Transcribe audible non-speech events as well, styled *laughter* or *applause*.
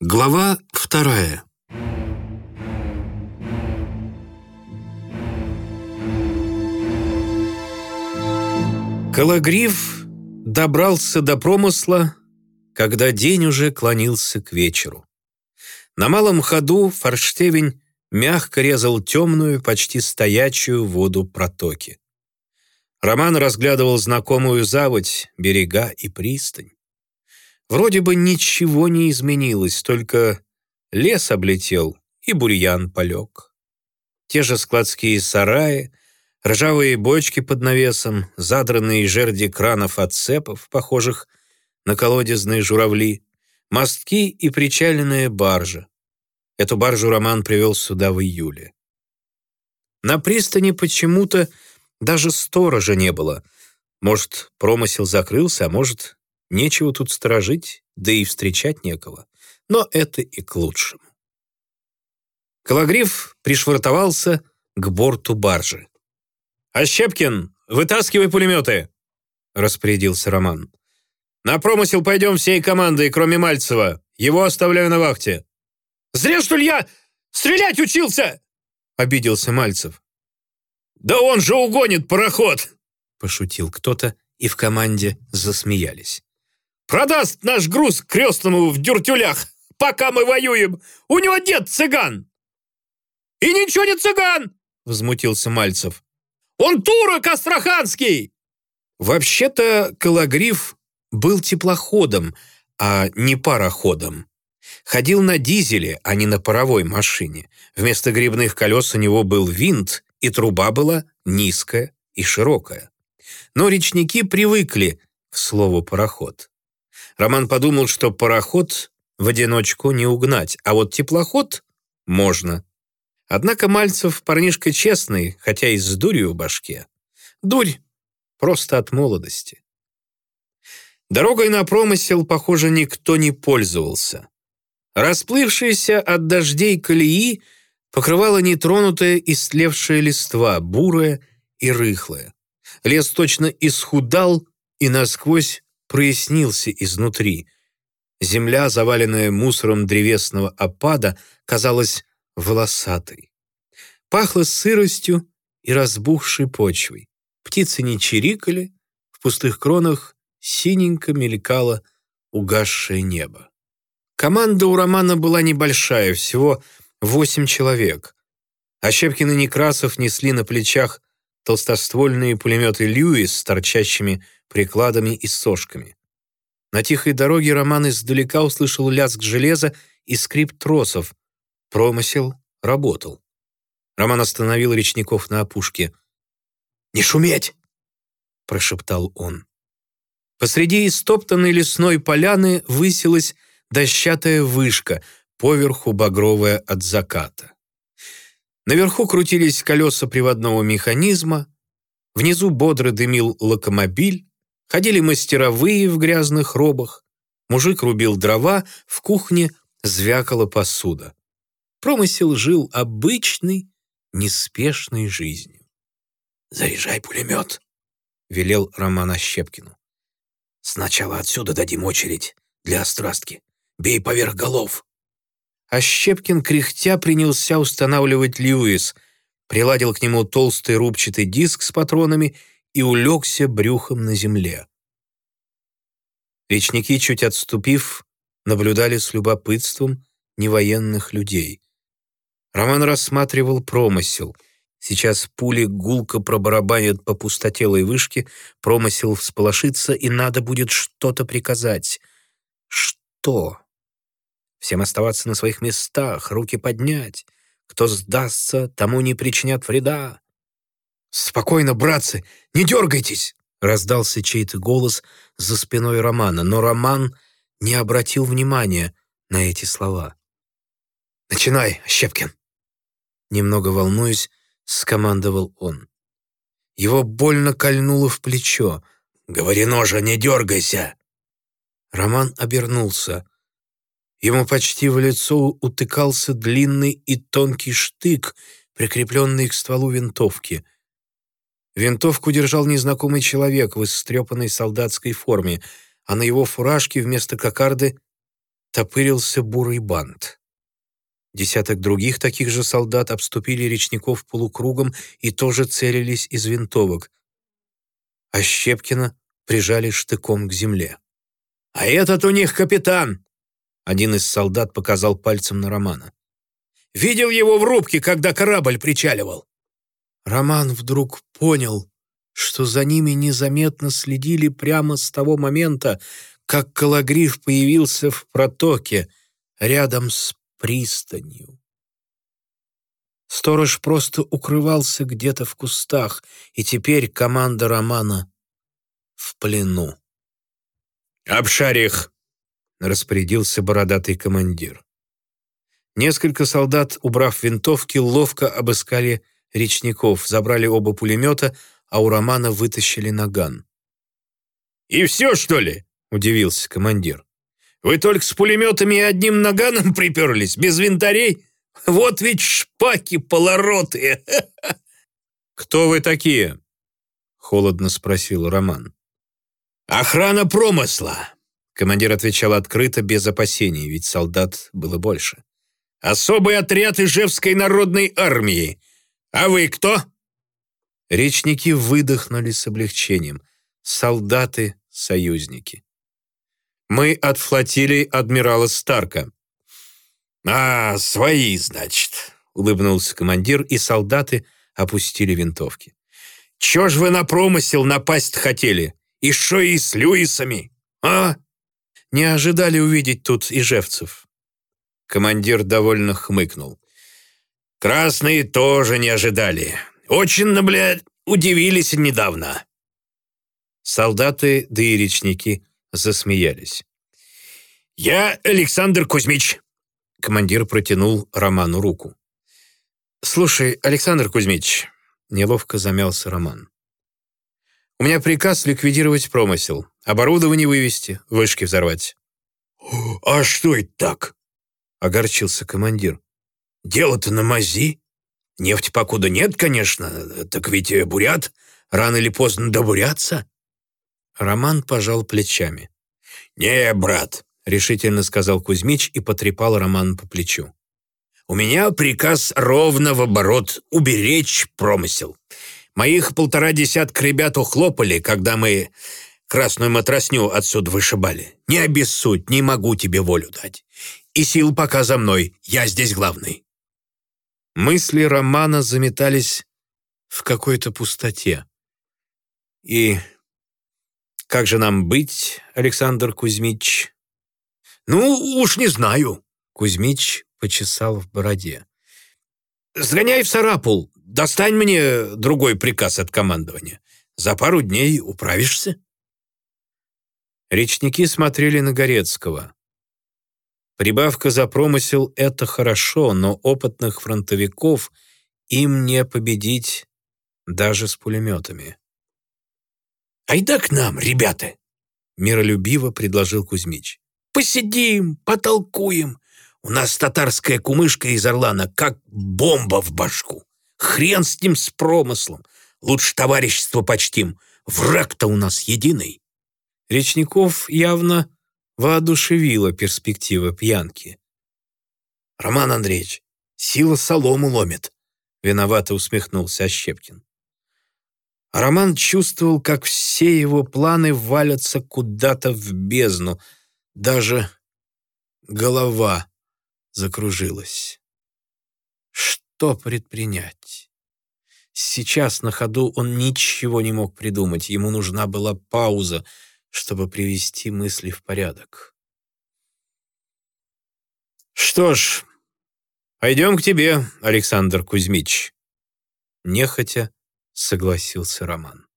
Глава вторая. Калагриф добрался до промысла, когда день уже клонился к вечеру. На малом ходу форштевень мягко резал темную, почти стоячую воду протоки. Роман разглядывал знакомую заводь, берега и пристань. Вроде бы ничего не изменилось, только лес облетел и бурьян полег. Те же складские сараи, ржавые бочки под навесом, задранные жерди кранов от цепов, похожих на колодезные журавли, мостки и причаленная баржа. Эту баржу Роман привел сюда в июле. На пристани почему-то даже сторожа не было. Может, промысел закрылся, а может, Нечего тут сторожить, да и встречать некого. Но это и к лучшему. Калагриф пришвартовался к борту баржи. «Ощепкин, вытаскивай пулеметы!» — распорядился Роман. «На промысел пойдем всей командой, кроме Мальцева. Его оставляю на вахте». «Зря, что ли, я стрелять учился?» — обиделся Мальцев. «Да он же угонит пароход!» — пошутил кто-то, и в команде засмеялись. Продаст наш груз крестному в дюртюлях, пока мы воюем. У него дед цыган. И ничего не цыган, возмутился Мальцев. Он турок астраханский. Вообще-то Калагриф был теплоходом, а не пароходом. Ходил на дизеле, а не на паровой машине. Вместо грибных колес у него был винт, и труба была низкая и широкая. Но речники привыкли к слову «пароход». Роман подумал, что пароход в одиночку не угнать, а вот теплоход можно. Однако Мальцев парнишка честный, хотя и с дурью в башке. Дурь просто от молодости. Дорогой на промысел, похоже, никто не пользовался. Расплывшиеся от дождей колеи покрывала нетронутая истлевшая листва, бурая и рыхлая. Лес точно исхудал и насквозь прояснился изнутри. Земля, заваленная мусором древесного опада, казалась волосатой. Пахло сыростью и разбухшей почвой. Птицы не чирикали, в пустых кронах синенько мелькало угасшее небо. Команда у Романа была небольшая, всего восемь человек. А Щепкин и Некрасов несли на плечах толстоствольные пулеметы «Льюис» с торчащими прикладами и сошками. На тихой дороге Роман издалека услышал лязг железа и скрип тросов. Промысел работал. Роман остановил речников на опушке. «Не шуметь!» — прошептал он. Посреди истоптанной лесной поляны высилась дощатая вышка, поверху багровая от заката. Наверху крутились колеса приводного механизма, внизу бодро дымил локомобиль, ходили мастеровые в грязных робах, мужик рубил дрова, в кухне звякала посуда. Промысел жил обычной, неспешной жизнью. «Заряжай пулемет», — велел Роман Ощепкину. «Сначала отсюда дадим очередь для острастки. Бей поверх голов». А Щепкин, кряхтя, принялся устанавливать Льюис, приладил к нему толстый рубчатый диск с патронами и улегся брюхом на земле. Речники, чуть отступив, наблюдали с любопытством невоенных людей. Роман рассматривал промысел. Сейчас пули гулко пробарабанят по пустотелой вышке, промысел всполошится, и надо будет что-то приказать. Что? Всем оставаться на своих местах, руки поднять. Кто сдастся, тому не причинят вреда. «Спокойно, братцы, не дергайтесь!» раздался чей-то голос за спиной Романа, но Роман не обратил внимания на эти слова. «Начинай, Щепкин!» Немного волнуясь, скомандовал он. Его больно кольнуло в плечо. «Говори, ножа, не дергайся!» Роман обернулся. Ему почти в лицо утыкался длинный и тонкий штык, прикрепленный к стволу винтовки. Винтовку держал незнакомый человек в истрепанной солдатской форме, а на его фуражке вместо кокарды оттопырился бурый бант. Десяток других таких же солдат обступили речников полукругом и тоже целились из винтовок, а Щепкина прижали штыком к земле. «А этот у них капитан!» Один из солдат показал пальцем на Романа. «Видел его в рубке, когда корабль причаливал!» Роман вдруг понял, что за ними незаметно следили прямо с того момента, как Калагриф появился в протоке рядом с пристанью. Сторож просто укрывался где-то в кустах, и теперь команда Романа в плену. «Обшарь их!» — распорядился бородатый командир. Несколько солдат, убрав винтовки, ловко обыскали речников, забрали оба пулемета, а у Романа вытащили наган. «И все, что ли?» — удивился командир. «Вы только с пулеметами и одним наганом *laughs* приперлись, без винтарей? Вот ведь шпаки полоротые!» *laughs* «Кто вы такие?» — холодно спросил Роман. «Охрана промысла!» Командир отвечал открыто, без опасений, ведь солдат было больше. «Особый отряд Ижевской народной армии. А вы кто?» Речники выдохнули с облегчением. Солдаты-союзники. «Мы от флотилии адмирала Старка». «А, свои, значит», — улыбнулся командир, и солдаты опустили винтовки. «Чё ж вы на промысел напасть хотели? И шо и с Люисами? А?» Не ожидали увидеть тут ижевцев. Командир довольно хмыкнул. «Красные тоже не ожидали. Очень, блядь, удивились недавно». Солдаты, да и речники засмеялись. «Я Александр Кузьмич», — командир протянул Роману руку. «Слушай, Александр Кузьмич», — неловко замялся Роман. «У меня приказ ликвидировать промысел, оборудование вывести, вышки взорвать». «А что это так?» — огорчился командир. «Дело-то на мази. Нефти покуда нет, конечно, так ведь бурят рано или поздно добурятся». Роман пожал плечами. «Не, брат», — решительно сказал Кузьмич и потрепал Роман по плечу. «У меня приказ ровно в оборот уберечь промысел. Моих полтора десятка ребят ухлопали, когда мы красную матросню отсюда вышибали. Не обессудь, не могу тебе волю дать. И сил пока за мной, я здесь главный». Мысли Романа заметались в какой-то пустоте. И как же нам быть, Александр Кузьмич? Ну, уж не знаю. Кузьмич почесал в бороде. Сгоняй в Сарапул, достань мне другой приказ от командования. За пару дней управишься. Речники смотрели на Горецкого. Прибавка за промысел — это хорошо, но опытных фронтовиков им не победить даже с пулеметами. «Айда к нам, ребята!» — миролюбиво предложил Кузьмич. «Посидим, потолкуем. У нас татарская кумышка из Орлана, как бомба в башку. Хрен с ним с промыслом. Лучше товарищество почтим. Враг-то у нас единый». Речников явно воодушевила перспектива пьянки. «Роман Андреевич, сила солому ломит», — виновато усмехнулся Ощепкин. Роман чувствовал, как все его планы валятся куда-то в бездну. Даже голова закружилась. Что предпринять? Сейчас на ходу он ничего не мог придумать. Ему нужна была пауза, чтобы привести мысли в порядок. «Что ж, пойдем к тебе, Александр Кузьмич», нехотя согласился Роман.